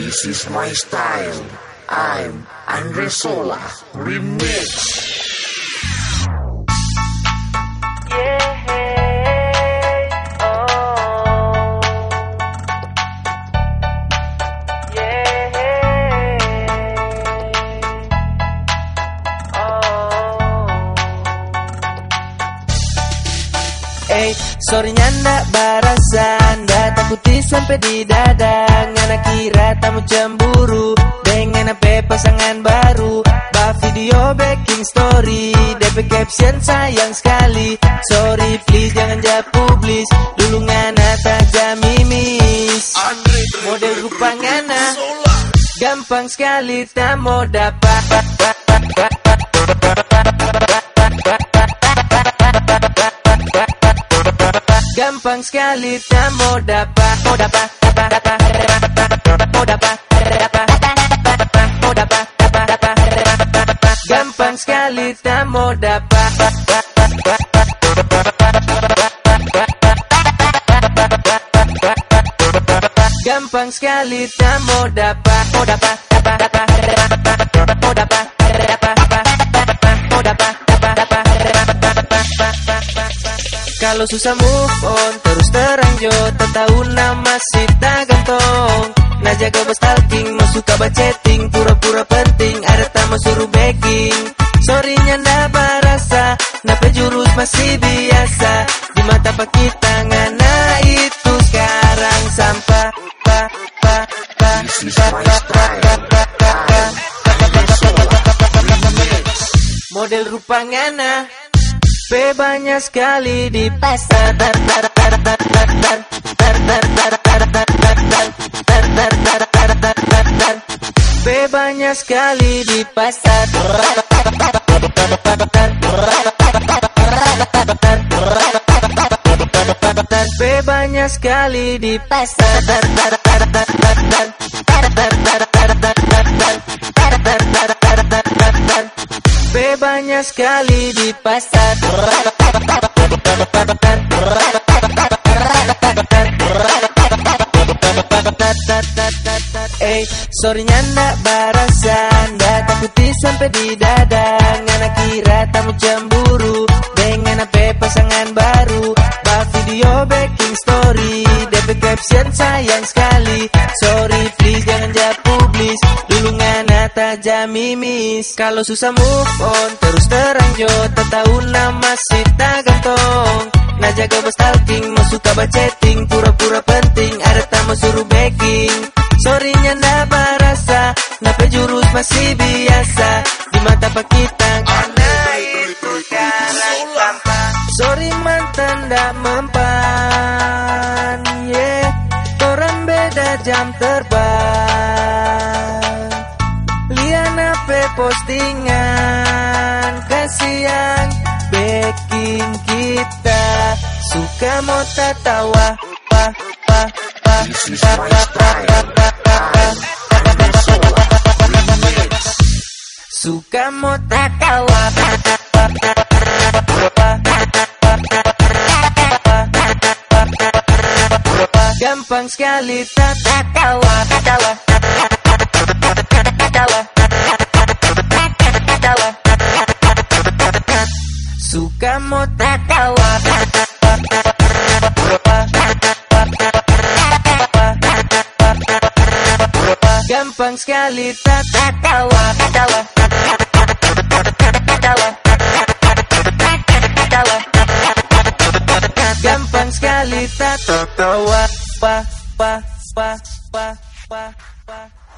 This is my style. I'm Andre Sola. Remix. Sorry nyanda barasan Takuti sampai di dada. Ngana kira tamu cemburu. Dengan apa pasangan baru. Bah video backing story. DP caption sayang sekali. Sorry please jangan ja publis. Dulu ngana tak jamimis Model rupa ngana. Gampang sekali tak mau dapat gampang sekali kamu dapat mau dapat dapat dapat mau dapat Gampang sekali kamu dapat Gampang sekali kamu dapat mau dapat. Kalau susah move on Terus terang jo Tak tahu nama si tak gantong Nah jaga bos stalking Mau suka chatting Pura-pura penting Ada tamu suruh begging Sorry nyanda barasa Napa jurus masih biasa Di mata pak kita ngana itu sekarang sampah pa pa pa This is my style. Model rupa ngana Sebanyak sekali di pasar. Sebanyak sekali di pasar. Sebanyak sekali di pasar. Banyak sekali di pasar. Eh, sorry nyanda barasan. Dah takuti sampai di dada. Ngana kira tamu cemburu. Dengan apa pasangan baru. Bah video backing story. DP caption sayang sekali. Sorry please jangan ja publis Dulu ngana tak jamimis. Kalau susah move on Terus terang tahu nama si tak gantong Nah jaga bos stalking Mau suka chatting Pura-pura penting Ada tamu suruh begging Sorry nyanda barasa Napa jurus masih biasa. Di mata pak kita Karena itu sekarang sampah Sorry mantan dak mempan Yeah. Orang beda jam terbang postingan Kasihan backing kita Suka mau tawa pa pa pa pa pa pa pa pa pa. Remix. Suka mau tawa pa pa pa pa pa Gampang sekali tak tawa tawa tawa Suka mau tawa Gampang sekali tak tawa tawa tawa tawa Gampang sekali tak pa pa pa pa pa pa